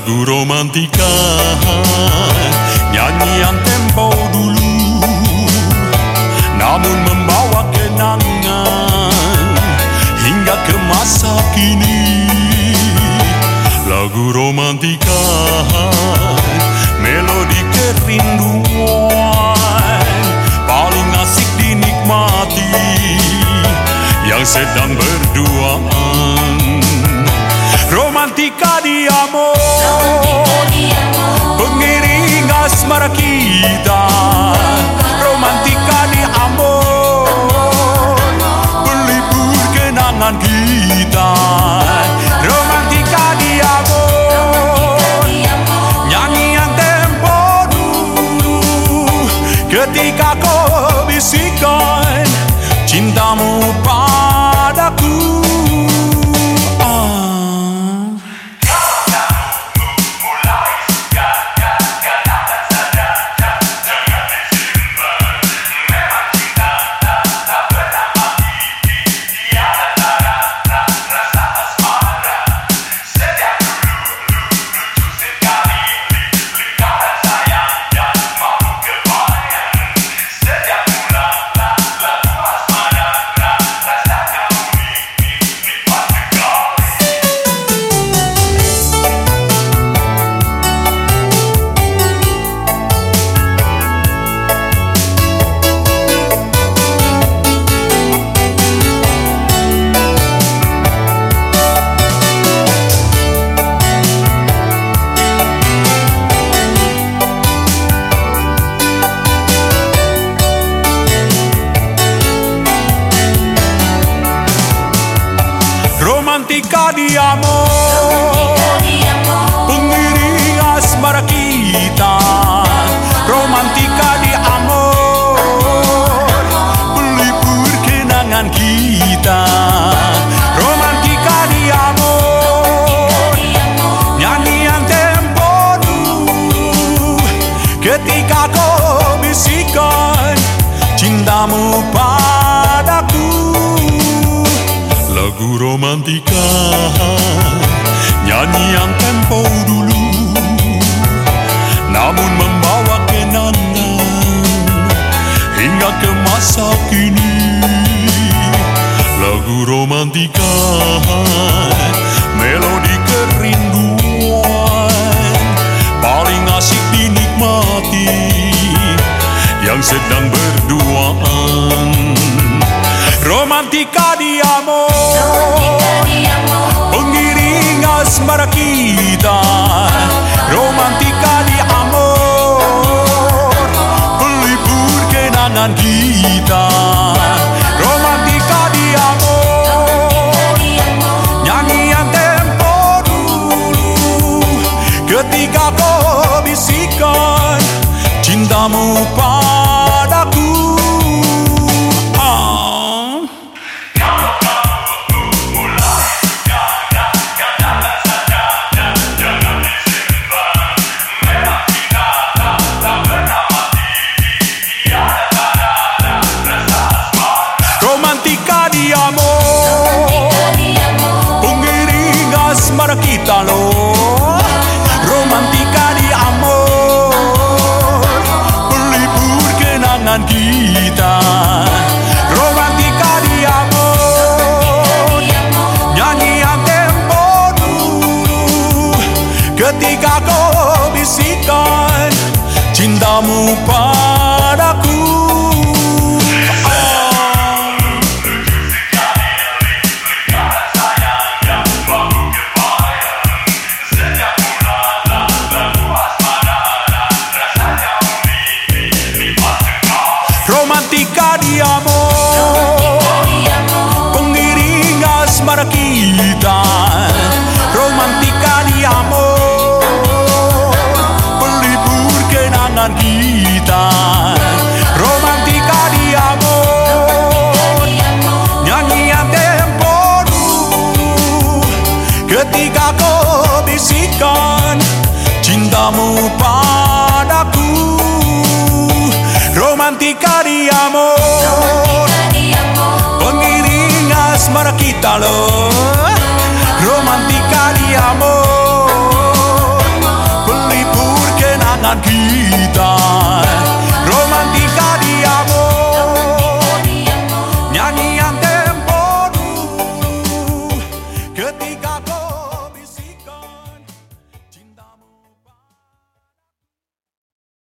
Lagu romantika. Nyanyian tempo dulu Namun membawa kenangan Hingga ke masa kini. Lagu romantika Melodi kerinduan Paling asik dinikmati Yang sedang berduaan Cintamu Romantika di amor Pengiring asmara kita Romantika di amor Pelipur kenangan kita Romantika di amor Nyanyian tempo Ketika kau bisikan Cintamu padaku Lagu romantika. Nyanyian tempo dulu Namun membawa kenangan Hingga ke masa kini. Lagu romantika Melodi kerinduan Paling asik dinikmati Yang sedang berduaan Romantika di amor Pengiring asmara kita. Romantika di amor Pelipur kenangan kita. Romantika di amor Nyanyian tempo dulu. Ketika kau bisikan Cintamu padaku Asmara kita loh Romantika di amor. Pelipur kenangan kita Romantika di amor. Nyanyian tempo dulu Ketika kau bisikan Cintamu padaku Asmara kita. Romantika di amor Pelipur kenangan kita. Romantika di amor Nyanyian tempo Ketika kau bisikan Cintamu padaku Romantika di amor smarachitalo romantica di amor. Quelli pur che non hanno vita romantica di amor. Gnani ante